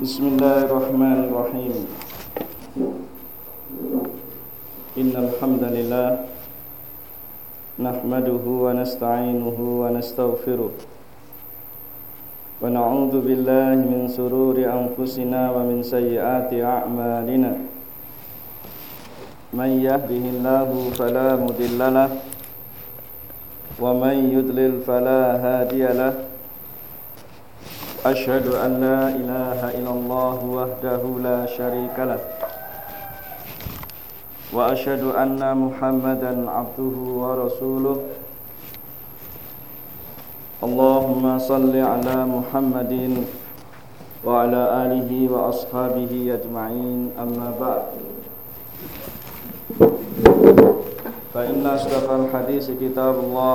بسم الله الرحمن الرحيم. إن الحمد لله نحمده ونستعينه ونستغفره. ونعوذ بالله من سرور أنفسنا ومن سيئات أعمالنا. من يهده الله فلا مضل له ومن يضلل فلا هادي له. أشهد أن لا إله إلا الله وحده لا شريك له وأشهد أن محمدا عبده ورسوله اللهم صل على محمد وعلى آله وأصحابه أجمعين أما بعد فإن أصدق الحديث كتاب الله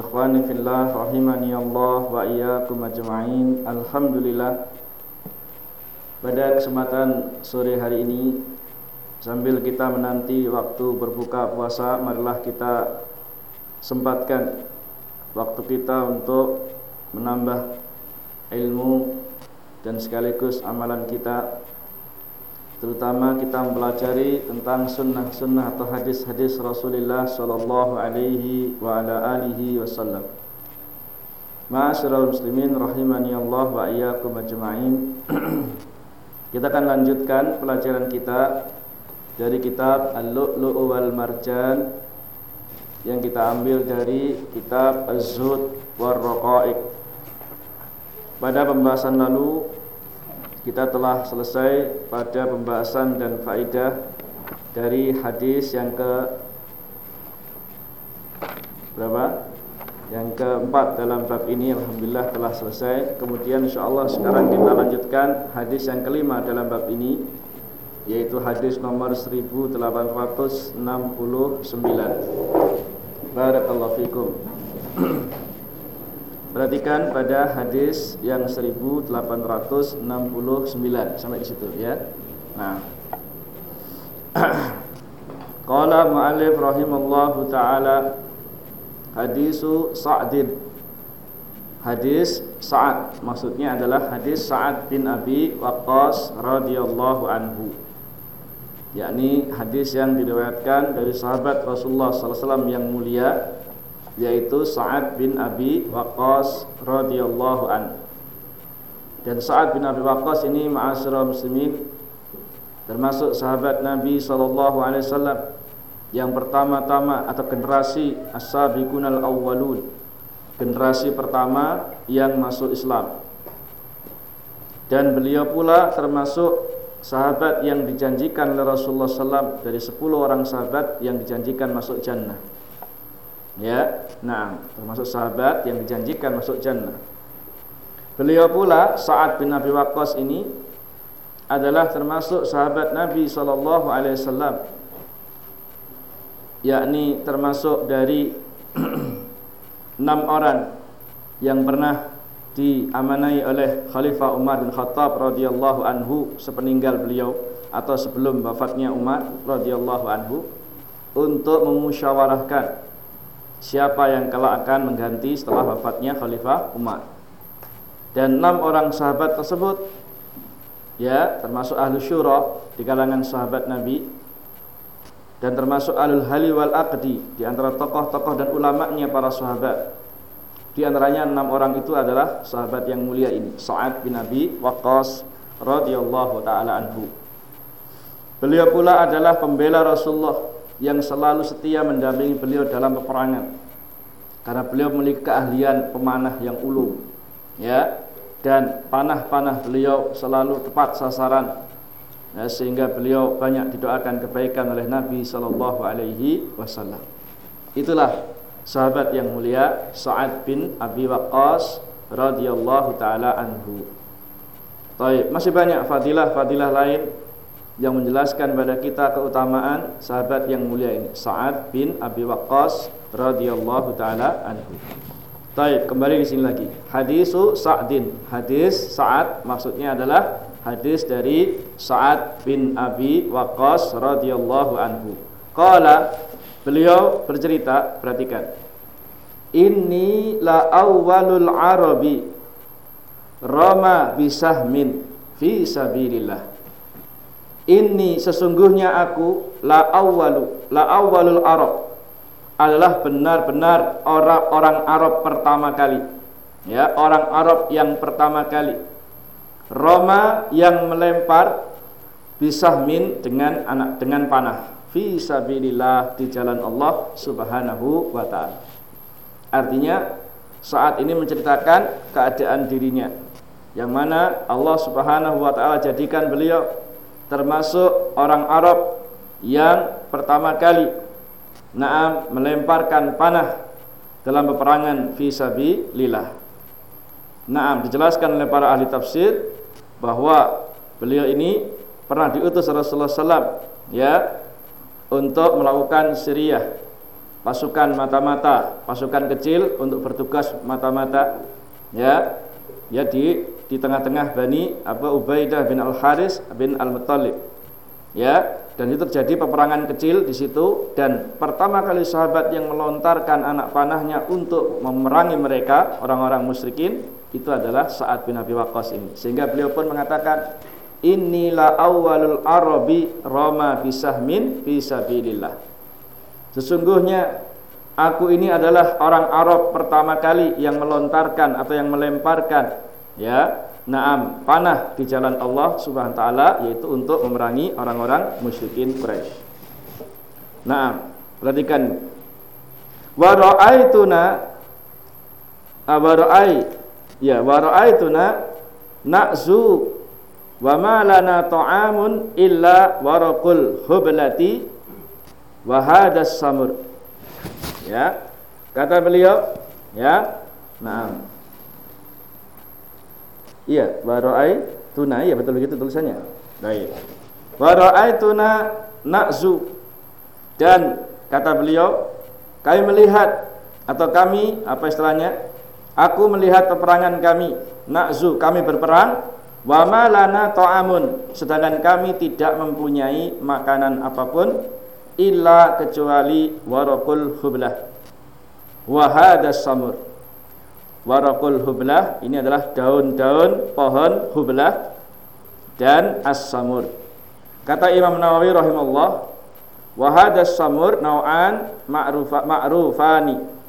Ikhwani fillah rahimani Allah wa iyyakum ajma'in. Alhamdulillah. Pada kesempatan sore hari ini sambil kita menanti waktu berbuka puasa, marilah kita sempatkan waktu kita untuk menambah ilmu dan sekaligus amalan kita terutama kita mempelajari tentang sunnah-sunnah atau hadis-hadis Rasulullah sallallahu alaihi wa ala alihi wasallam. Ma'asyiral muslimin rahimani Allah wa iyyakum ajma'in. kita akan lanjutkan pelajaran kita dari kitab Al-Lu'lu' wal Marjan yang kita ambil dari kitab Az-Zuhd war Raqaiq. Pada pembahasan lalu kita telah selesai pada pembahasan dan faidah dari hadis yang ke berapa? Yang keempat dalam bab ini Alhamdulillah telah selesai. Kemudian insyaAllah sekarang kita lanjutkan hadis yang kelima dalam bab ini Yaitu hadis nomor 1869 Barakallahu fikum Perhatikan pada hadis yang 1869 sampai di situ ya. Nah. Qala mu'allif rahimallahu taala hadisu Sa'din. Hadis Sa'ad maksudnya adalah hadis Sa'ad bin Abi Waqqas radhiyallahu anhu. yakni hadis yang diriwayatkan dari sahabat Rasulullah sallallahu alaihi wasallam yang mulia yaitu Sa'ad bin Abi Waqqas radhiyallahu an. Dan Sa'ad bin Abi Waqqas ini ma'asyiral muslimin termasuk sahabat Nabi sallallahu alaihi wasallam yang pertama-tama atau generasi as-sabiqunal awwalun. Generasi pertama yang masuk Islam. Dan beliau pula termasuk sahabat yang dijanjikan oleh Rasulullah SAW dari 10 orang sahabat yang dijanjikan masuk jannah. Ya, nah termasuk sahabat yang dijanjikan masuk jannah. Beliau pula Sa'ad bin Abi Waqqas ini adalah termasuk sahabat Nabi sallallahu alaihi wasallam yakni termasuk dari enam orang yang pernah diamanai oleh Khalifah Umar bin Khattab radhiyallahu anhu sepeninggal beliau atau sebelum wafatnya Umar radhiyallahu anhu untuk memusyawarahkan siapa yang kelak akan mengganti setelah wafatnya Khalifah Umar. Dan enam orang sahabat tersebut ya termasuk ahlu syura di kalangan sahabat Nabi dan termasuk ahlul hali wal aqdi di antara tokoh-tokoh dan ulamanya para sahabat. Di antaranya enam orang itu adalah sahabat yang mulia ini, Sa'ad bin Abi Waqqas radhiyallahu taala anhu. Beliau pula adalah pembela Rasulullah yang selalu setia mendampingi beliau dalam peperangan. Karena beliau memiliki keahlian pemanah yang ulung ya. Dan panah-panah beliau selalu tepat sasaran ya, sehingga beliau banyak didoakan kebaikan oleh Nabi sallallahu alaihi wasallam. Itulah sahabat yang mulia Sa'ad bin Abi Waqqas radhiyallahu taala anhu. Baik, masih banyak fadilah-fadilah lain yang menjelaskan pada kita keutamaan sahabat yang mulia ini Sa'ad bin Abi Waqqas radhiyallahu taala anhu. Baik, kembali di sini lagi. Hadisu Sa'din. Hadis Sa'ad maksudnya adalah hadis dari Sa'ad bin Abi Waqqas radhiyallahu anhu. Qala beliau bercerita, perhatikan. Inni la awwalul arabi rama bisahmin fi sabilillah. Ini sesungguhnya aku la awwalu la awwalul arab adalah benar-benar orang orang Arab pertama kali. Ya, orang Arab yang pertama kali. Roma yang melempar bisahmin dengan anak dengan panah fi sabilillah di jalan Allah Subhanahu wa taala. Artinya saat ini menceritakan keadaan dirinya yang mana Allah Subhanahu wa taala jadikan beliau termasuk orang Arab yang pertama kali naam melemparkan panah dalam peperangan fi sabilillah. Naam dijelaskan oleh para ahli tafsir bahwa beliau ini pernah diutus Rasulullah SAW ya untuk melakukan Syriah pasukan mata-mata pasukan kecil untuk bertugas mata-mata ya ya di di tengah-tengah Bani Abu Ubaidah bin Al Haris bin Al Muttalib ya dan itu terjadi peperangan kecil di situ dan pertama kali sahabat yang melontarkan anak panahnya untuk memerangi mereka orang-orang musyrikin itu adalah saat bin Abi Waqqas ini sehingga beliau pun mengatakan Inilah awalul arabi roma bisahmin fisabilillah. Sesungguhnya aku ini adalah orang Arab pertama kali yang melontarkan atau yang melemparkan ya naam panah di jalan Allah Subhanahu wa taala yaitu untuk memerangi orang-orang musyrikin Quraisy. Naam, perhatikan wa ra'aituna wa ra'ai ya wa ra'aituna na'zu Wa ma lana ta'amun illa waraqul hublati wa hadas samur. Ya. Kata beliau, ya. Naam. Iya, wa ra'ai tuna, ya betul begitu tulisannya. Baik. Wa ra'aituna na'zu. Dan kata beliau, kami melihat atau kami apa istilahnya? Aku melihat peperangan kami, na'zu, kami berperang Wa malana ta'amun sedangkan kami tidak mempunyai makanan apa pun illa kecuali warakul hublah. Wa samur. Warakul hublah ini adalah daun-daun pohon hublah dan as-samur. Kata Imam Nawawi rahimahullah, wa hadas samur nau'an ma'rufa ma'rufani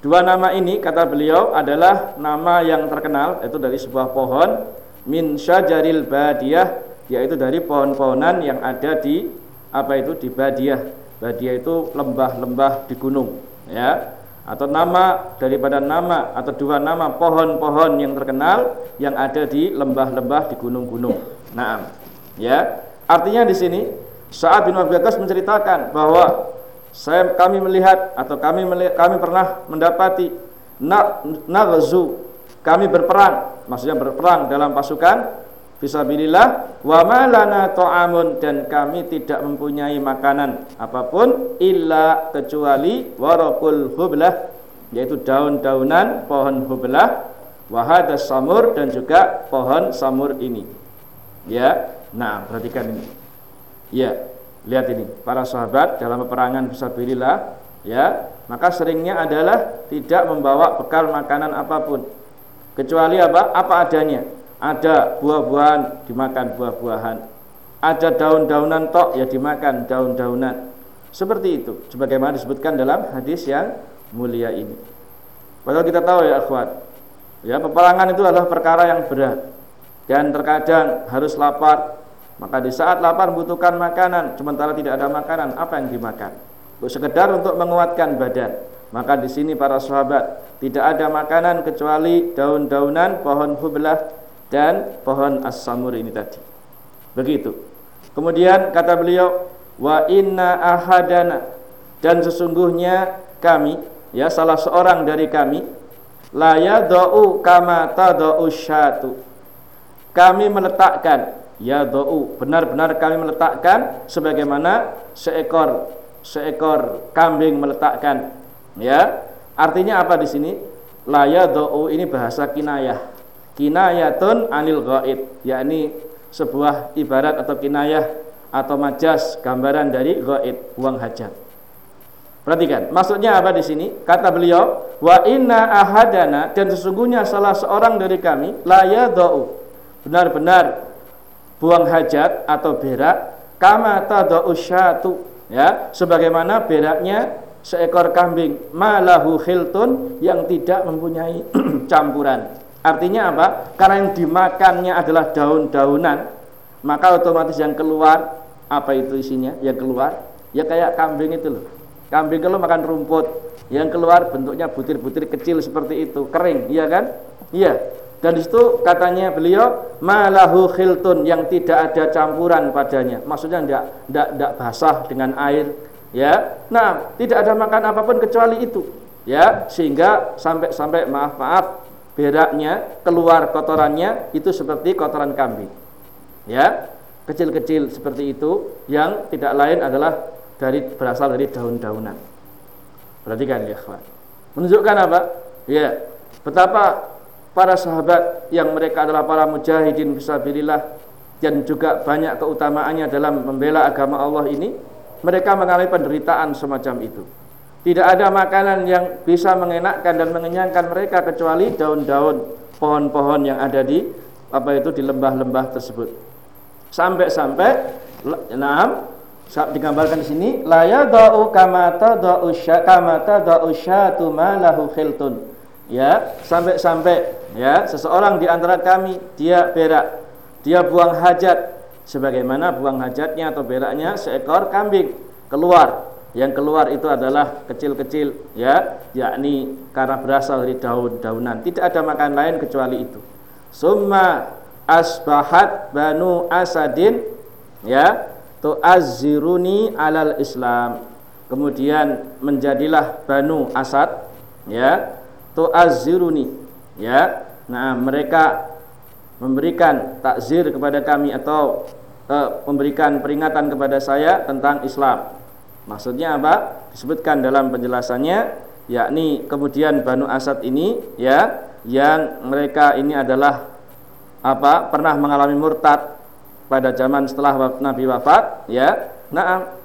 Dua nama ini kata beliau adalah nama yang terkenal yaitu dari sebuah pohon min syajaril badiyah yaitu dari pohon-pohonan yang ada di apa itu di badiyah. Badiyah itu lembah-lembah di gunung ya. Atau nama daripada nama atau dua nama pohon-pohon yang terkenal yang ada di lembah-lembah di gunung-gunung. Nah, ya. Artinya di sini saat bin Abi menceritakan bahwa saya kami melihat atau kami melihat, kami pernah mendapati naghzu kami berperang maksudnya berperang dalam pasukan fisabilillah wa malana ta'amun dan kami tidak mempunyai makanan apa pun illa kecuali warakul hublah yaitu daun-daunan pohon hublah wahadas samur dan juga pohon samur ini ya nah perhatikan ini ya Lihat ini, para sahabat dalam peperangan fisabilillah ya, maka seringnya adalah tidak membawa bekal makanan apa pun. Kecuali apa? Apa adanya. Ada buah-buahan dimakan buah-buahan. Ada daun-daunan tok ya dimakan daun-daunan. Seperti itu sebagaimana disebutkan dalam hadis yang mulia ini. Padahal kita tahu ya akhwat, ya peperangan itu adalah perkara yang berat dan terkadang harus lapar, maka di saat lapar membutuhkan makanan, sementara tidak ada makanan, apa yang dimakan? Untuk sekedar untuk menguatkan badan. Maka di sini para sahabat tidak ada makanan kecuali daun-daunan pohon hublah dan pohon as-samur ini tadi. Begitu. Kemudian kata beliau, wa inna ahadana dan sesungguhnya kami, ya salah seorang dari kami, la yadau kama tadau syatu. Kami meletakkan ya do'u benar-benar kami meletakkan sebagaimana seekor seekor kambing meletakkan ya artinya apa di sini la ya do'u ini bahasa kinayah kinayatun anil ghaib yakni sebuah ibarat atau kinayah atau majas gambaran dari ghaib buang hajat Perhatikan, maksudnya apa di sini? Kata beliau, wa inna ahadana dan sesungguhnya salah seorang dari kami la yadau benar-benar buang hajat atau berak kama tadau syatu ya sebagaimana beraknya seekor kambing malahu khiltun yang tidak mempunyai campuran artinya apa karena yang dimakannya adalah daun-daunan maka otomatis yang keluar apa itu isinya yang keluar ya kayak kambing itu loh kambing kalau makan rumput yang keluar bentuknya butir-butir kecil seperti itu kering iya kan iya dan di situ katanya beliau malahu khiltun yang tidak ada campuran padanya. Maksudnya tidak tidak tidak basah dengan air, ya. Nah, tidak ada makan apa pun kecuali itu, ya. Sehingga sampai sampai maaf maaf beraknya keluar kotorannya itu seperti kotoran kambing, ya. Kecil-kecil seperti itu yang tidak lain adalah dari berasal dari daun-daunan. Perhatikan ya, kawan. Menunjukkan apa? Ya, betapa para sahabat yang mereka adalah para mujahidin fisabilillah dan juga banyak keutamaannya dalam membela agama Allah ini mereka mengalami penderitaan semacam itu tidak ada makanan yang bisa mengenakkan dan mengenyangkan mereka kecuali daun-daun pohon-pohon yang ada di apa itu di lembah-lembah tersebut. Sampai-sampai enam digambarkan di sini la yadau kamata da'u kamata da'u syatu ma lahu khiltun. Ya sampai-sampai ya seseorang di antara kami dia berak dia buang hajat. Sebagaimana buang hajatnya atau beraknya seekor kambing keluar yang keluar itu adalah kecil-kecil ya yakni karena berasal dari daun-daunan. Tidak ada makan lain kecuali itu. Summa asbahat banu asadin ya tu'azziruni alal islam. Kemudian menjadilah banu asad ya tu'azziruni ya. Nah mereka memberikan takzir kepada kami atau uh, memberikan peringatan kepada saya tentang Islam maksudnya apa? Disebutkan dalam penjelasannya yakni kemudian Banu Asad ini ya yang mereka ini adalah apa pernah mengalami murtad pada zaman setelah Nabi wafat ya. Nah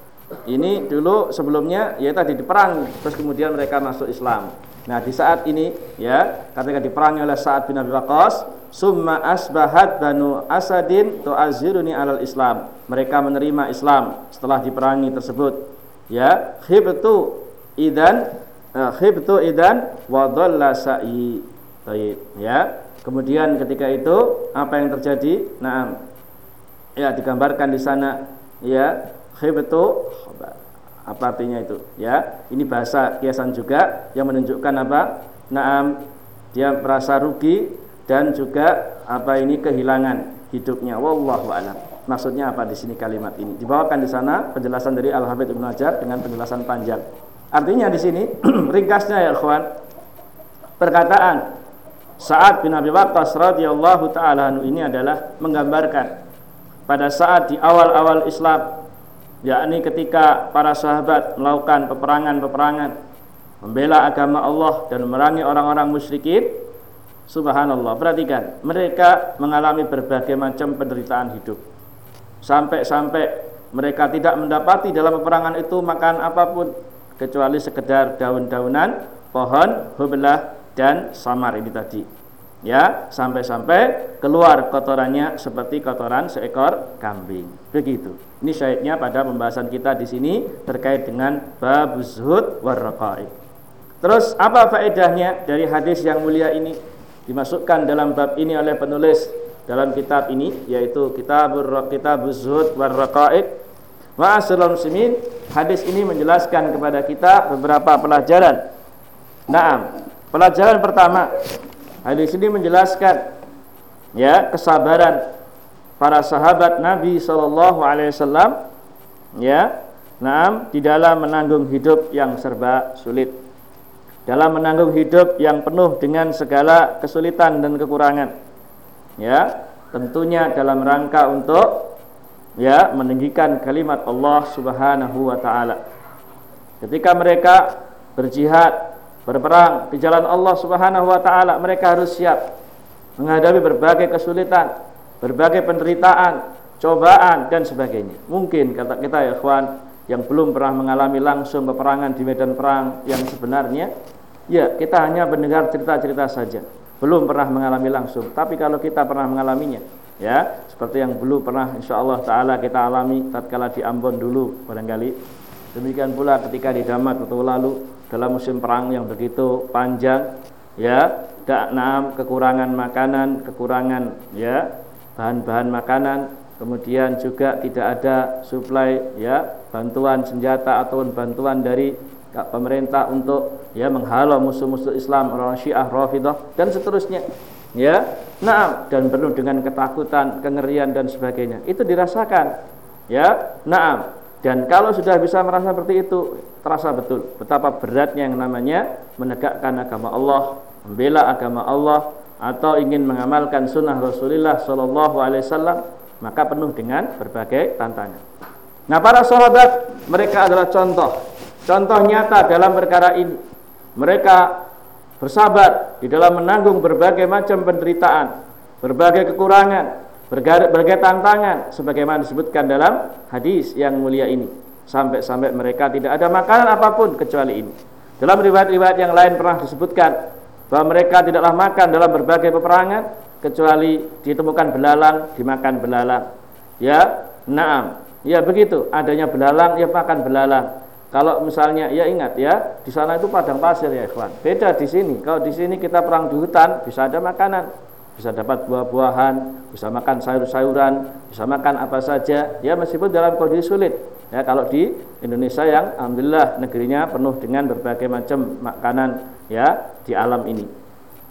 ini dulu sebelumnya ya tadi diperang terus kemudian mereka masuk Islam. Nah di saat ini ya ketika diperangi oleh Sa'ad bin Abi Waqqas summa asbahat banu asadin tu'aziruni alal islam. Mereka menerima Islam setelah diperangi tersebut ya khibtu idan uh, khibtu idan wa sa'i. Baik ya. Kemudian ketika itu apa yang terjadi? Nah ya digambarkan di sana. Ya khibtu apa artinya itu? Ya ini bahasa kiasan juga yang menunjukkan apa? Naam. Dia merasa rugi dan juga apa ini? Kehilangan hidupnya. Wallahu alam maksudnya apa di sini kalimat ini? Dibawakan di sana penjelasan dari Al Habib Ibnu Hajar dengan penjelasan panjang. Artinya di sini ringkasnya ya kawan perkataan saat bin Abi Waqqas radhiyallahu taala ini adalah menggambarkan pada saat di awal-awal Islam yakni ketika para sahabat melakukan peperangan-peperangan membela agama Allah dan memerangi orang-orang musyrikin subhanallah perhatikan mereka mengalami berbagai macam penderitaan hidup sampai-sampai mereka tidak mendapati dalam peperangan itu makan apa pun kecuali sekedar daun-daunan pohon hublah dan samar ini tadi ya sampai-sampai keluar kotorannya seperti kotoran seekor kambing. Begitu. Ini syahidnya pada pembahasan kita di sini terkait dengan bab zuhud warraqaib. Terus apa faedahnya dari hadis yang mulia ini dimasukkan dalam bab ini oleh penulis dalam kitab ini yaitu kitabur kitab zuhud warraqaib. Ma'asyiral muslimin, hadis ini menjelaskan kepada kita beberapa pelajaran. Naam, pelajaran pertama Hadis ini menjelaskan ya kesabaran para sahabat Nabi Shallallahu Alaihi Wasallam ya Naam di dalam menanggung hidup yang serba sulit dalam menanggung hidup yang penuh dengan segala kesulitan dan kekurangan ya tentunya dalam rangka untuk ya meninggikan kalimat Allah Subhanahu wa taala. Ketika mereka berjihad, berperang di jalan Allah Subhanahu wa taala, mereka harus siap menghadapi berbagai kesulitan, berbagai penderitaan, cobaan dan sebagainya. Mungkin kata kita ya ikhwan yang belum pernah mengalami langsung peperangan di medan perang yang sebenarnya, ya kita hanya mendengar cerita-cerita saja belum pernah mengalami langsung. Tapi kalau kita pernah mengalaminya ya seperti yang belum pernah insyaallah taala kita alami tatkala di Ambon dulu barangkali. Demikian pula ketika di Damat waktu lalu dalam musim perang yang begitu panjang ya enam kekurangan makanan kekurangan ya bahan-bahan makanan kemudian juga tidak ada suplai ya bantuan senjata ataupun bantuan dari pemerintah untuk ya menghalau musuh-musuh Islam orang Syiah Rafidah dan seterusnya. Ya naam dan penuh dengan ketakutan kengerian dan sebagainya. Itu dirasakan. Ya naam. Dan kalau sudah bisa merasa seperti itu terasa betul betapa beratnya yang namanya menegakkan agama Allah membela agama Allah atau ingin mengamalkan sunnah Rasulullah Shallallahu Alaihi Wasallam maka penuh dengan berbagai tantangan. Nah para sahabat mereka adalah contoh Contoh nyata dalam perkara ini, mereka bersabar di dalam menanggung berbagai macam penderitaan, berbagai kekurangan, berbagai tantangan sebagaimana disebutkan dalam hadis yang mulia ini. Sampai-sampai mereka tidak ada makanan apa pun kecuali ini. Dalam riwayat-riwayat yang lain pernah disebutkan bahwa mereka tidaklah makan dalam berbagai peperangan kecuali ditemukan belalang, dimakan belalang. Ya, naam. Ya begitu, adanya belalang, ya makan belalang kalau misalnya ya ingat ya, di sana itu padang pasir ya ikhwan. Beda di sini. Kalau di sini kita perang di hutan bisa ada makanan, bisa dapat buah-buahan, bisa makan sayur-sayuran, bisa makan apa saja. Ya meskipun dalam kondisi sulit. Ya kalau di Indonesia yang alhamdulillah negerinya penuh dengan berbagai macam makanan ya di alam ini.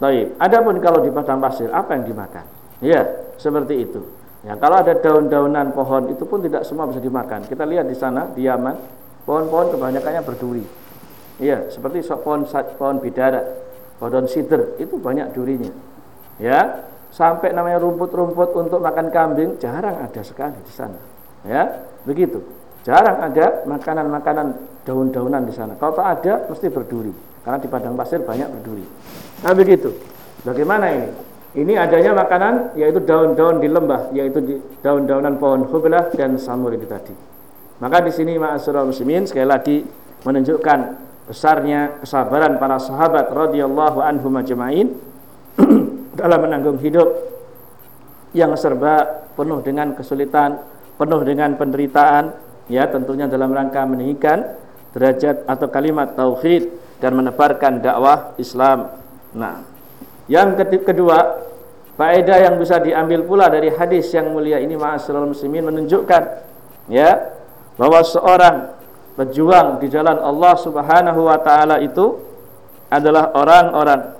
Baik. Adapun kalau di padang pasir apa yang dimakan? Ya, seperti itu. Ya, kalau ada daun-daunan pohon itu pun tidak semua bisa dimakan. Kita lihat di sana di Yaman Pohon-pohon kebanyakannya berduri. Iya, seperti pohon pohon bidara, pohon sider itu banyak durinya. Ya, sampai namanya rumput-rumput untuk makan kambing jarang ada sekali di sana. Ya, begitu. Jarang ada makanan-makanan daun-daunan di sana. Kalau tak ada mesti berduri. Karena di padang pasir banyak berduri. Nah, begitu. Bagaimana ini? Ini adanya makanan yaitu daun-daun di lembah, yaitu daun-daunan pohon hublah dan samur itu tadi. Maka di sini ma'asyiral muslimin sekali lagi menunjukkan besarnya kesabaran para sahabat radhiyallahu anhum ajma'in dalam menanggung hidup yang serba penuh dengan kesulitan, penuh dengan penderitaan, ya tentunya dalam rangka meninggikan derajat atau kalimat tauhid dan menebarkan dakwah Islam. Nah, yang kedua, faedah yang bisa diambil pula dari hadis yang mulia ini ma'asyiral muslimin menunjukkan ya bahwa seorang pejuang di jalan Allah Subhanahu wa taala itu adalah orang-orang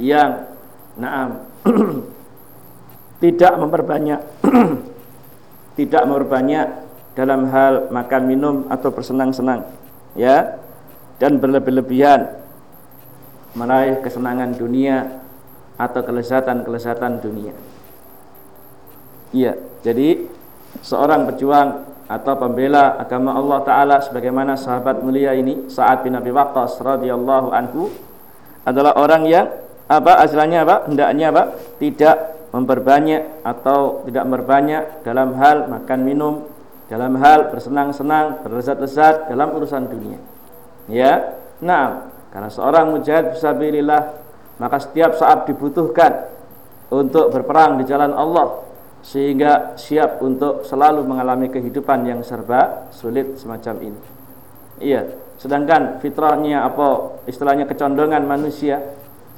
yang naam tidak memperbanyak tidak memperbanyak dalam hal makan minum atau bersenang-senang ya dan berlebih-lebihan meraih kesenangan dunia atau kelezatan-kelezatan dunia. Iya, jadi seorang pejuang atau pembela agama Allah taala sebagaimana sahabat mulia ini Sa'ad bin Abi Waqqas radhiyallahu anhu adalah orang yang apa aslinya apa hendaknya apa tidak memperbanyak atau tidak memperbanyak dalam hal makan minum dalam hal bersenang-senang berlezat-lezat dalam urusan dunia. Ya nah karena seorang mujahid fisabilillah maka setiap saat dibutuhkan untuk berperang di jalan Allah sehingga siap untuk selalu mengalami kehidupan yang serba sulit semacam ini. Iya, sedangkan fitrahnya apa istilahnya kecondongan manusia,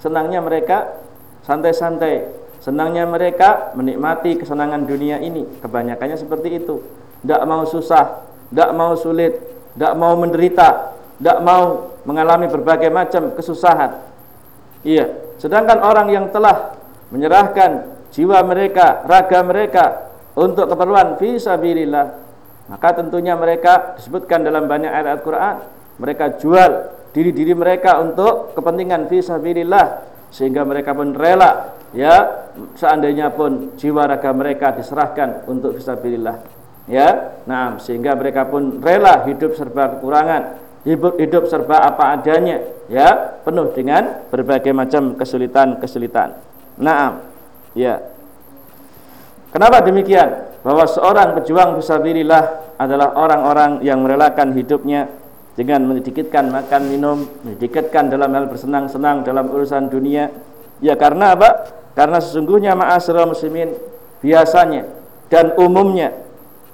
senangnya mereka santai-santai, senangnya mereka menikmati kesenangan dunia ini. Kebanyakannya seperti itu. Tidak mau susah, tidak mau sulit, tidak mau menderita, tidak mau mengalami berbagai macam kesusahan. Iya, sedangkan orang yang telah menyerahkan jiwa mereka, raga mereka untuk keperluan fi sabilillah, maka tentunya mereka disebutkan dalam banyak ayat Al-Qur'an, mereka jual diri-diri mereka untuk kepentingan fi sabilillah sehingga mereka pun rela ya seandainya pun jiwa raga mereka diserahkan untuk fisabilillah ya. Nah sehingga mereka pun rela hidup serba kekurangan hidup hidup serba apa adanya ya penuh dengan berbagai macam kesulitan-kesulitan. Nah ya kenapa demikian bahwa seorang pejuang fisabilillah adalah orang-orang yang merelakan hidupnya dengan mendikitkan makan minum, mendikitkan dalam hal bersenang-senang dalam urusan dunia. Ya karena apa? Karena sesungguhnya ma'asyiral muslimin biasanya dan umumnya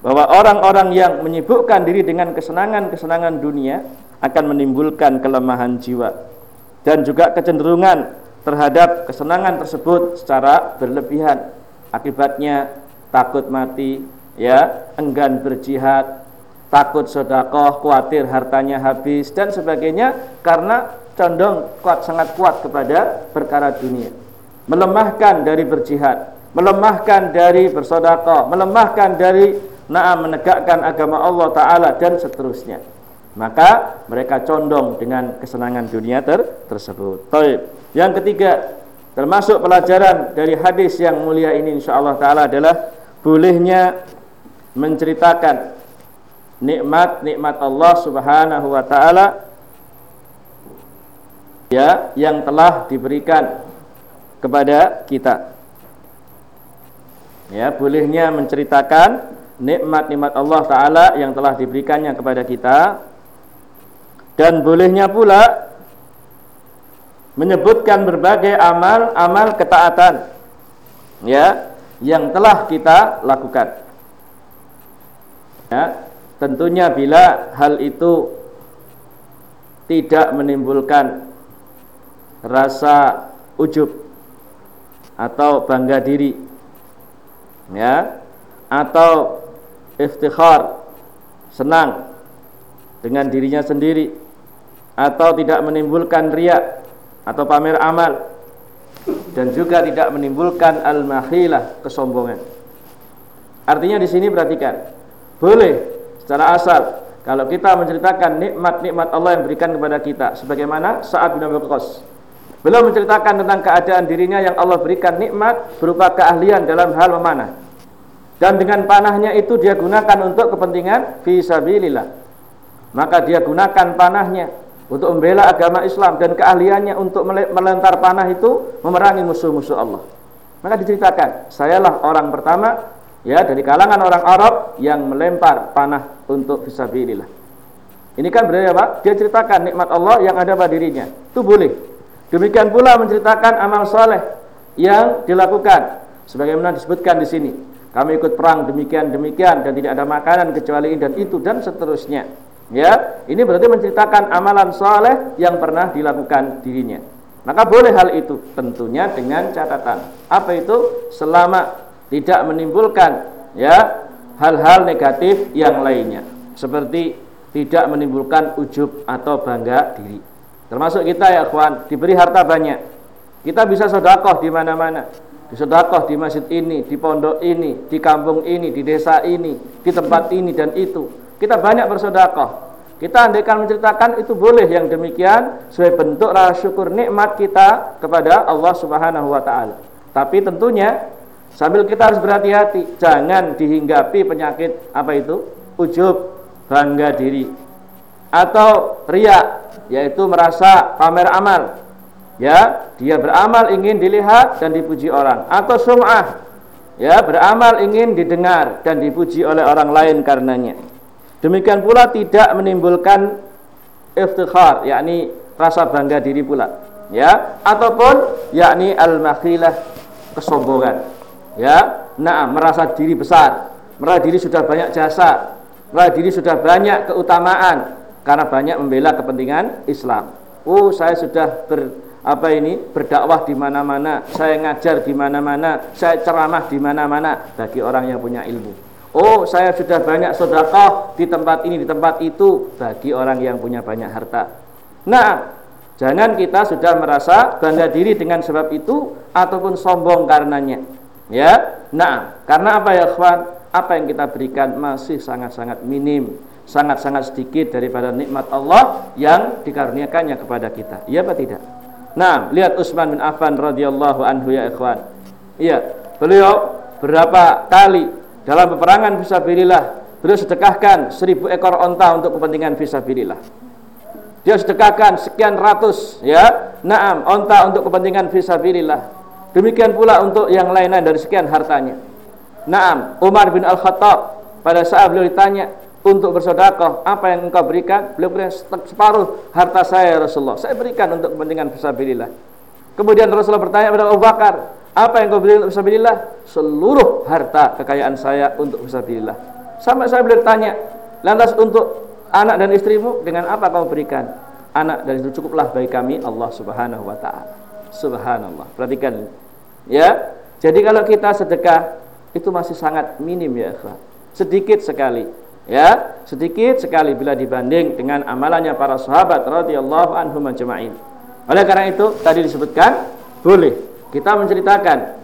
bahwa orang-orang yang menyibukkan diri dengan kesenangan-kesenangan dunia akan menimbulkan kelemahan jiwa dan juga kecenderungan terhadap kesenangan tersebut secara berlebihan. Akibatnya takut mati, ya, enggan berjihad, takut sodakoh, khawatir hartanya habis dan sebagainya karena condong kuat sangat kuat kepada perkara dunia. Melemahkan dari berjihad, melemahkan dari bersodakoh, melemahkan dari naam menegakkan agama Allah Taala dan seterusnya. Maka mereka condong dengan kesenangan dunia ter tersebut. Taib. Yang ketiga, termasuk pelajaran dari hadis yang mulia ini insyaallah taala adalah bolehnya menceritakan nikmat-nikmat Allah Subhanahu wa taala ya yang telah diberikan kepada kita. Ya, bolehnya menceritakan nikmat-nikmat Allah taala yang telah diberikannya kepada kita dan bolehnya pula menyebutkan berbagai amal-amal ketaatan ya yang telah kita lakukan. Ya, Tentunya bila hal itu tidak menimbulkan rasa ujub atau bangga diri ya atau iftikhar senang dengan dirinya sendiri atau tidak menimbulkan riak atau pamer amal dan juga tidak menimbulkan al-makhilah kesombongan. Artinya di sini perhatikan, boleh secara asal kalau kita menceritakan nikmat-nikmat Allah yang berikan kepada kita sebagaimana saat bin Abi beliau menceritakan tentang keadaan dirinya yang Allah berikan nikmat berupa keahlian dalam hal memanah. Dan dengan panahnya itu dia gunakan untuk kepentingan fisabilillah maka dia gunakan panahnya untuk membela agama Islam dan keahliannya untuk melentar panah itu memerangi musuh-musuh Allah maka diceritakan sayalah orang pertama ya dari kalangan orang Arab yang melempar panah untuk fisabilillah. Ini kan berarti apa? Dia ceritakan nikmat Allah yang ada pada dirinya. Itu boleh. Demikian pula menceritakan amal soleh yang dilakukan sebagaimana disebutkan di sini. Kami ikut perang demikian demikian dan tidak ada makanan kecuali ini dan itu dan seterusnya. Ya, ini berarti menceritakan amalan soleh yang pernah dilakukan dirinya. Maka boleh hal itu tentunya dengan catatan. Apa itu? Selama tidak menimbulkan ya hal-hal negatif yang lainnya seperti tidak menimbulkan ujub atau bangga diri termasuk kita ya kawan diberi harta banyak kita bisa sodakoh di mana-mana sodakoh di masjid ini di pondok ini di kampung ini di desa ini di tempat ini dan itu kita banyak bersodakoh kita andaikan menceritakan itu boleh yang demikian sebagai bentuk rasa syukur nikmat kita kepada Allah Subhanahu wa taala. Tapi tentunya Sambil kita harus berhati-hati, jangan dihinggapi penyakit apa itu? Ujub, bangga diri. Atau riak, yaitu merasa pamer amal. Ya, dia beramal ingin dilihat dan dipuji orang. Atau sum'ah, ya beramal ingin didengar dan dipuji oleh orang lain karenanya. Demikian pula tidak menimbulkan iftikhar, yakni rasa bangga diri pula. Ya, ataupun yakni al-makhilah kesombongan ya nah merasa diri besar merasa diri sudah banyak jasa merasa diri sudah banyak keutamaan karena banyak membela kepentingan Islam oh saya sudah ber apa ini berdakwah di mana-mana, saya ngajar di mana-mana, saya ceramah di mana-mana bagi orang yang punya ilmu. Oh, saya sudah banyak sedekah di tempat ini, di tempat itu bagi orang yang punya banyak harta. Nah, jangan kita sudah merasa bangga diri dengan sebab itu ataupun sombong karenanya. Ya, nah, karena apa ya, kawan? Apa yang kita berikan masih sangat-sangat minim, sangat-sangat sedikit daripada nikmat Allah yang dikaruniakannya kepada kita. Iya apa tidak? Nah, lihat Utsman bin Affan radhiyallahu anhu ya ikhwan. Iya, beliau berapa kali dalam peperangan fisabilillah beliau sedekahkan seribu ekor onta untuk kepentingan fisabilillah. Dia sedekahkan sekian ratus ya, naam onta untuk kepentingan fisabilillah. Demikian pula untuk yang lain-lain dari sekian hartanya. Naam, Umar bin Al-Khattab pada saat beliau ditanya untuk bersedekah, apa yang engkau berikan? Beliau berikan separuh harta saya ya Rasulullah. Saya berikan untuk kepentingan fisabilillah. Kemudian Rasulullah bertanya kepada Abu Bakar, apa yang kau berikan untuk fisabilillah? Seluruh harta kekayaan saya untuk fisabilillah. Sampai saya beliau tanya, lantas untuk anak dan istrimu dengan apa kamu berikan? Anak dan istri cukuplah bagi kami Allah Subhanahu wa taala. Subhanallah. Perhatikan. Ya. Jadi kalau kita sedekah itu masih sangat minim ya. Sedikit sekali ya sedikit sekali bila dibanding dengan amalannya para sahabat radhiyallahu anhum ajma'in. Oleh karena itu tadi disebutkan boleh kita menceritakan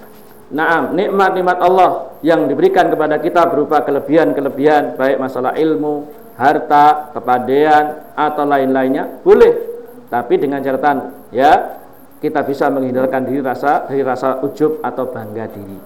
Naam, nikmat-nikmat Allah yang diberikan kepada kita berupa kelebihan-kelebihan baik masalah ilmu, harta, kepadean atau lain-lainnya boleh. Tapi dengan catatan ya kita bisa menghindarkan diri rasa dari rasa ujub atau bangga diri.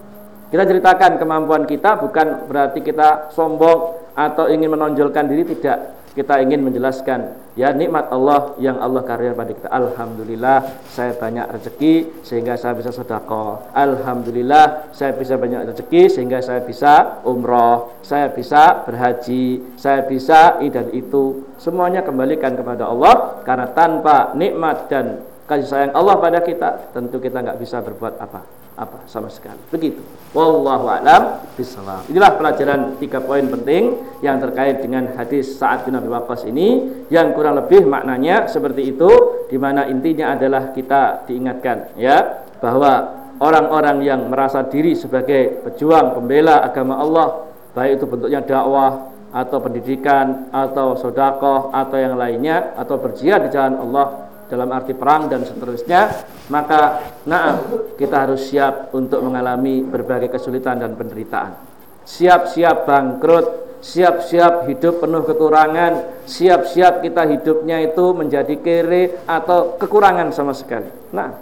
Kita ceritakan kemampuan kita bukan berarti kita sombong atau ingin menonjolkan diri tidak kita ingin menjelaskan ya nikmat Allah yang Allah karya pada kita. Alhamdulillah saya banyak rezeki sehingga saya bisa sedekah. Alhamdulillah saya bisa banyak rezeki sehingga saya bisa umroh. Saya bisa berhaji. Saya bisa ini dan itu. Semuanya kembalikan kepada Allah karena tanpa nikmat dan kasih sayang Allah pada kita tentu kita nggak bisa berbuat apa apa sama sekali. Begitu. Wallahu a'lam bishawab. Inilah pelajaran tiga poin penting yang terkait dengan hadis Sa'ad bin Abi Waqqas ini yang kurang lebih maknanya seperti itu di mana intinya adalah kita diingatkan ya bahwa orang-orang yang merasa diri sebagai pejuang pembela agama Allah baik itu bentuknya dakwah atau pendidikan atau sodakoh atau yang lainnya atau berjihad di jalan Allah dalam arti perang dan seterusnya maka nah kita harus siap untuk mengalami berbagai kesulitan dan penderitaan. Siap-siap bangkrut siap-siap hidup penuh kekurangan siap-siap kita hidupnya itu menjadi kere atau kekurangan sama sekali. Nah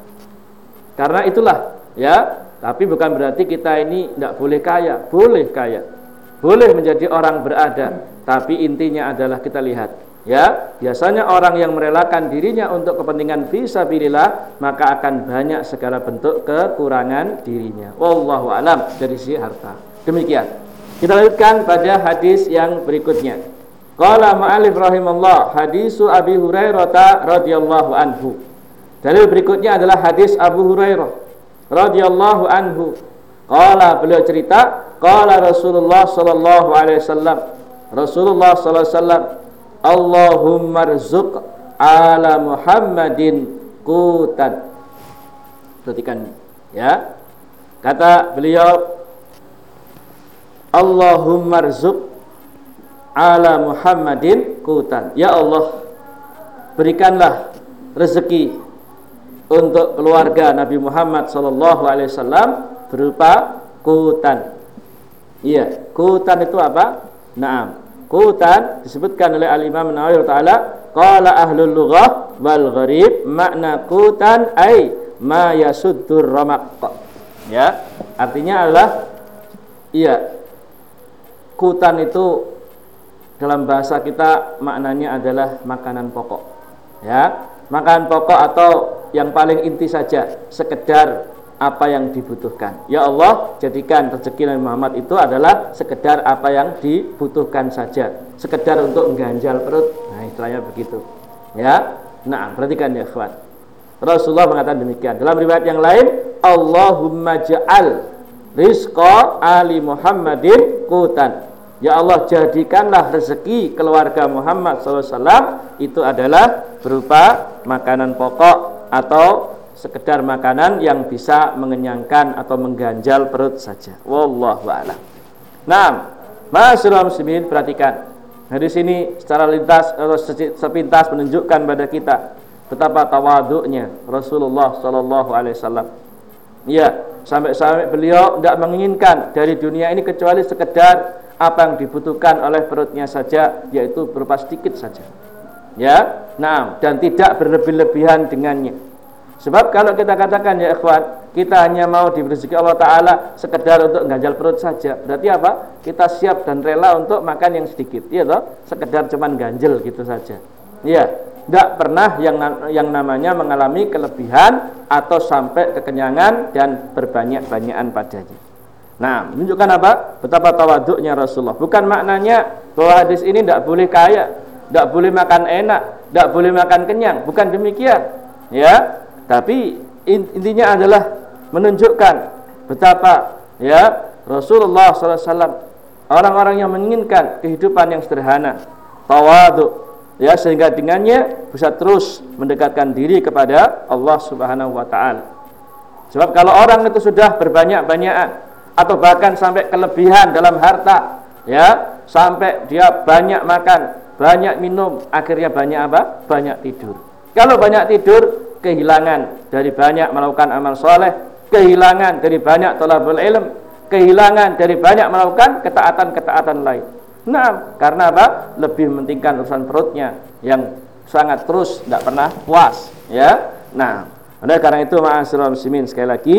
karena itulah ya tapi bukan berarti kita ini tidak boleh kaya. Boleh kaya. Boleh menjadi orang berada tapi intinya adalah kita lihat ya biasanya orang yang merelakan dirinya untuk kepentingan fisabilillah maka akan banyak segala bentuk kekurangan dirinya. Wallahu alam dari si harta. Demikian. Kita lanjutkan pada hadis yang berikutnya. Qala ma'alif rahimallah hadisu Abi Hurairah radhiyallahu anhu. Dalil berikutnya adalah hadis Abu Hurairah radhiyallahu anhu. Qala beliau cerita qala Rasulullah sallallahu alaihi wasallam. Rasulullah sallallahu alaihi wasallam Allahumma rzuq ala Muhammadin qutan. Perhatikan ya. Kata beliau Allahumma rzuq ala Muhammadin qutan. Ya Allah, berikanlah rezeki untuk keluarga Nabi Muhammad sallallahu alaihi wasallam berupa kutan. Iya, kutan itu apa? Naam, Qutan disebutkan oleh Al-Imam Nawawi taala qala lughah wal gharib makna qutan ai ma yasuddur ramaq. Ya, artinya adalah iya kutan itu dalam bahasa kita maknanya adalah makanan pokok. Ya, makanan pokok atau yang paling inti saja, sekedar apa yang dibutuhkan. Ya Allah, jadikan rezeki Nabi Muhammad itu adalah sekedar apa yang dibutuhkan saja, sekedar untuk mengganjal perut. Nah, istilahnya begitu. Ya. Nah, perhatikan ya, ikhwan. Rasulullah mengatakan demikian. Dalam riwayat yang lain, Allahumma ja'al rizqa ali Muhammadin kutan. Ya Allah jadikanlah rezeki keluarga Muhammad SAW itu adalah berupa makanan pokok atau sekedar makanan yang bisa mengenyangkan atau mengganjal perut saja. Wallahu a'lam. Nah, Masyaallah muslimin perhatikan. Nah di sini secara lintas atau sepintas menunjukkan pada kita betapa tawaduknya Rasulullah Shallallahu Alaihi Wasallam. Ya, sampai-sampai beliau tidak menginginkan dari dunia ini kecuali sekedar apa yang dibutuhkan oleh perutnya saja, yaitu berupa sedikit saja. Ya, nah dan tidak berlebih-lebihan dengannya Sebab kalau kita katakan ya ikhwan, kita hanya mau diberi rezeki Allah Ta'ala sekedar untuk ganjal perut saja. Berarti apa? Kita siap dan rela untuk makan yang sedikit. Iya toh? Sekedar cuman ganjel gitu saja. Iya. Tidak pernah yang yang namanya mengalami kelebihan atau sampai kekenyangan dan berbanyak-banyakan padanya. Nah, menunjukkan apa? Betapa tawaduknya Rasulullah. Bukan maknanya bahwa hadis ini tidak boleh kaya, tidak boleh makan enak, tidak boleh makan kenyang. Bukan demikian. Ya, tapi intinya adalah menunjukkan betapa ya Rasulullah SAW orang-orang yang menginginkan kehidupan yang sederhana, tawadu, ya sehingga dengannya bisa terus mendekatkan diri kepada Allah Subhanahu wa taala. Sebab kalau orang itu sudah berbanyak-banyakan atau bahkan sampai kelebihan dalam harta, ya, sampai dia banyak makan, banyak minum, akhirnya banyak apa? Banyak tidur. Kalau banyak tidur, kehilangan dari banyak melakukan amal soleh, kehilangan dari banyak tolabul ilm, kehilangan dari banyak melakukan ketaatan-ketaatan lain. Nah, karena apa? Lebih mementingkan urusan perutnya yang sangat terus tidak pernah puas, ya. Nah, oleh karena itu ma'asyiral muslimin sekali lagi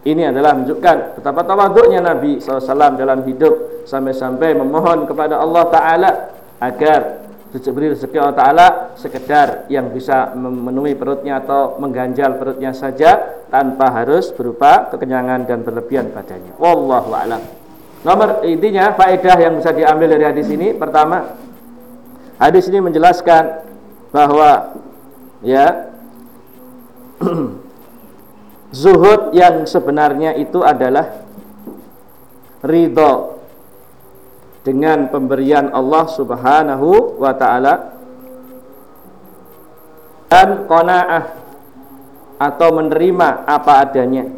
ini adalah menunjukkan betapa tawaduknya Nabi SAW dalam hidup sampai-sampai memohon kepada Allah Ta'ala agar diberi rezeki Allah Ta'ala sekedar yang bisa memenuhi perutnya atau mengganjal perutnya saja tanpa harus berupa kekenyangan dan berlebihan padanya Wallahu a'lam. Nomor intinya faedah yang bisa diambil dari hadis ini pertama hadis ini menjelaskan bahwa ya zuhud yang sebenarnya itu adalah ridho dengan pemberian Allah Subhanahu wa taala dan qanaah atau menerima apa adanya.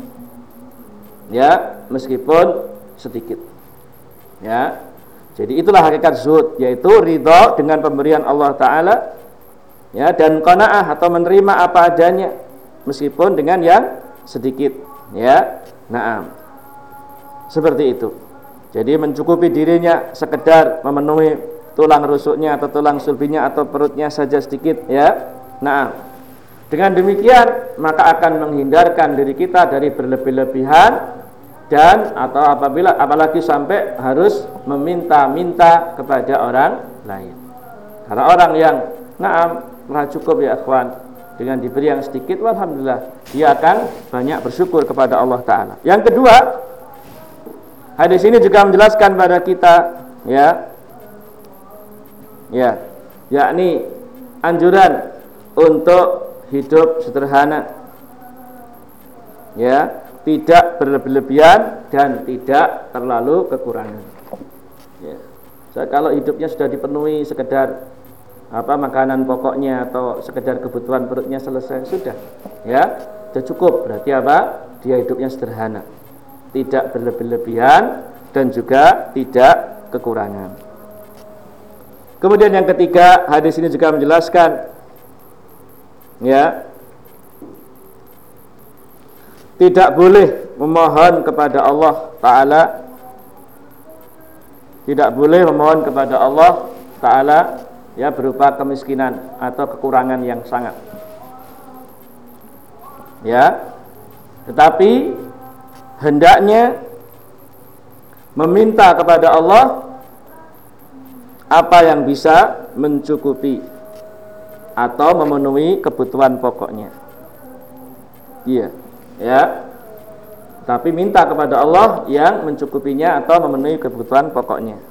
Ya, meskipun sedikit. Ya. Jadi itulah hakikat zuhud yaitu ridho dengan pemberian Allah taala ya dan qanaah atau menerima apa adanya meskipun dengan yang sedikit ya. Naam. Seperti itu. Jadi mencukupi dirinya sekedar memenuhi tulang rusuknya atau tulang sulbinya atau perutnya saja sedikit ya. Nah, dengan demikian maka akan menghindarkan diri kita dari berlebih-lebihan dan atau apabila apalagi sampai harus meminta-minta kepada orang lain. Karena orang yang naam telah cukup ya akhwan dengan diberi yang sedikit alhamdulillah dia akan banyak bersyukur kepada Allah taala. Yang kedua, Hadis ini juga menjelaskan pada kita ya. Ya yakni anjuran untuk hidup sederhana. Ya tidak berlebihan dan tidak terlalu kekurangan. Ya. Saya kalau hidupnya sudah dipenuhi sekedar apa makanan pokoknya atau sekedar kebutuhan perutnya selesai sudah. Ya sudah cukup. Berarti apa? Dia hidupnya sederhana tidak berlebih-lebihan dan juga tidak kekurangan. Kemudian yang ketiga, hadis ini juga menjelaskan ya tidak boleh memohon kepada Allah taala tidak boleh memohon kepada Allah taala ya berupa kemiskinan atau kekurangan yang sangat. Ya. Tetapi hendaknya meminta kepada Allah apa yang bisa mencukupi atau memenuhi kebutuhan pokoknya. Iya, ya. Tapi minta kepada Allah yang mencukupinya atau memenuhi kebutuhan pokoknya.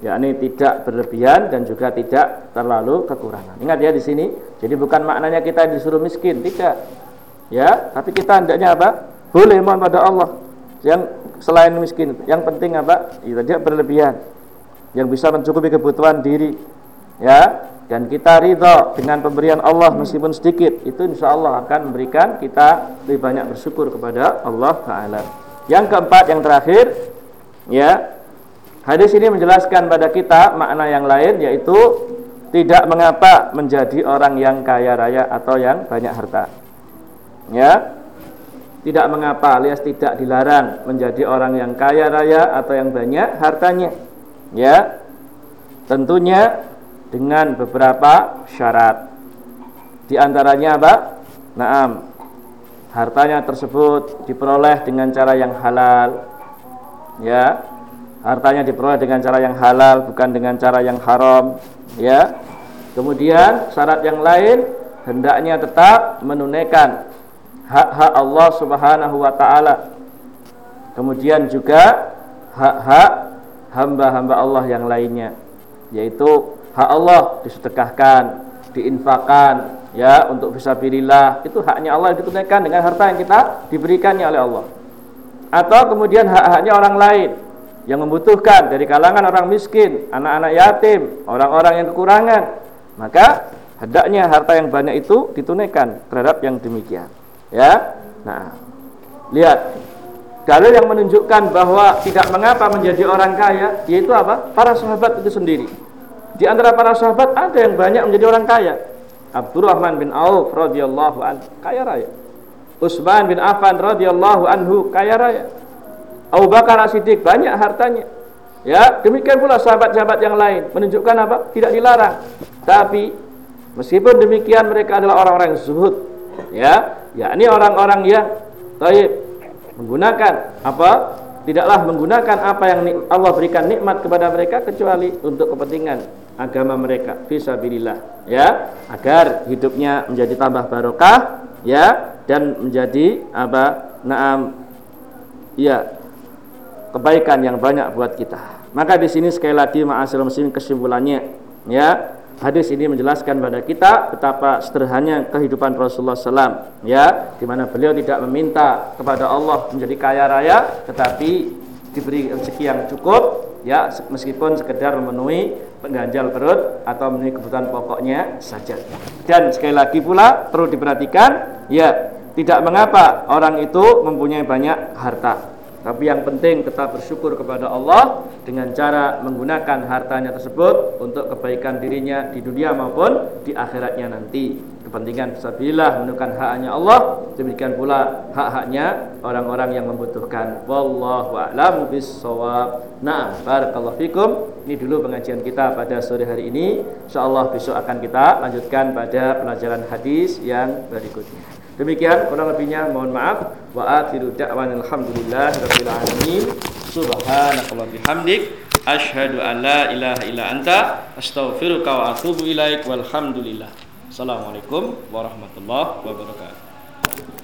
yakni tidak berlebihan dan juga tidak terlalu kekurangan. Ingat ya di sini, jadi bukan maknanya kita disuruh miskin, tidak. Ya, tapi kita hendaknya apa? Boleh mohon pada Allah yang selain miskin yang penting apa? Ya, tidak berlebihan. Yang bisa mencukupi kebutuhan diri ya. Dan kita ridho dengan pemberian Allah meskipun sedikit itu insya Allah akan memberikan kita lebih banyak bersyukur kepada Allah Taala. Yang keempat yang terakhir ya. Hadis ini menjelaskan pada kita makna yang lain yaitu tidak mengapa menjadi orang yang kaya raya atau yang banyak harta ya tidak mengapa alias tidak dilarang menjadi orang yang kaya raya atau yang banyak hartanya. Ya tentunya dengan beberapa syarat. Di antaranya apa? Naam hartanya tersebut diperoleh dengan cara yang halal. Ya hartanya diperoleh dengan cara yang halal bukan dengan cara yang haram. Ya kemudian syarat yang lain hendaknya tetap menunaikan hak-hak Allah Subhanahu wa taala. Kemudian juga hak-hak hamba-hamba Allah yang lainnya yaitu hak Allah disedekahkan diinfakkan ya untuk fisabilillah itu haknya Allah ditunaikan dengan harta yang kita diberikannya oleh Allah. Atau kemudian hak-haknya orang lain yang membutuhkan dari kalangan orang miskin, anak-anak yatim, orang-orang yang kekurangan, maka hendaknya harta yang banyak itu ditunaikan terhadap yang demikian. Ya. Nah, lihat dalil yang menunjukkan bahwa tidak mengapa menjadi orang kaya yaitu apa? Para sahabat itu sendiri. Di antara para sahabat ada yang banyak menjadi orang kaya. Abdurrahman bin Auf radhiyallahu anhu kaya raya. Utsman bin Affan radhiyallahu anhu kaya raya. Abu Bakar As-Siddiq banyak hartanya. Ya, demikian pula sahabat-sahabat yang lain menunjukkan apa? Tidak dilarang. Tapi meskipun demikian mereka adalah orang-orang yang zuhud. Ya, yakni orang-orang yang taib menggunakan apa? Tidaklah menggunakan apa yang Allah berikan nikmat kepada mereka kecuali untuk kepentingan agama mereka fisabilillah ya. Agar hidupnya menjadi tambah barokah ya dan menjadi apa? Naam. Ya kebaikan yang banyak buat kita. Maka di sini sekali lagi ma'asyiral muslimin kesimpulannya ya hadis ini menjelaskan pada kita betapa sederhananya kehidupan Rasulullah SAW ya di mana beliau tidak meminta kepada Allah menjadi kaya raya tetapi diberi rezeki yang cukup ya meskipun sekedar memenuhi pengganjal perut atau memenuhi kebutuhan pokoknya saja. Dan sekali lagi pula perlu diperhatikan ya tidak mengapa orang itu mempunyai banyak harta. Tapi yang penting tetap bersyukur kepada Allah dengan cara menggunakan hartanya tersebut untuk kebaikan dirinya di dunia maupun di akhiratnya nanti. Kepentingan fisabilillah menemukan haknya Allah, demikian pula hak-haknya orang-orang yang membutuhkan. Wallahu a'lamu bissawab. Nah, barakallahu fikum. Ini dulu pengajian kita pada sore hari ini. Insyaallah besok akan kita lanjutkan pada pelajaran hadis yang berikutnya. Demikian kurang lebihnya mohon maaf. Wa akhiru da'wana alhamdulillah rabbil alamin. Subhanakallah bihamdik. Asyhadu an la ilaha illa anta. Astaghfiruka wa atubu ilaik. Walhamdulillah. Assalamualaikum warahmatullahi wabarakatuh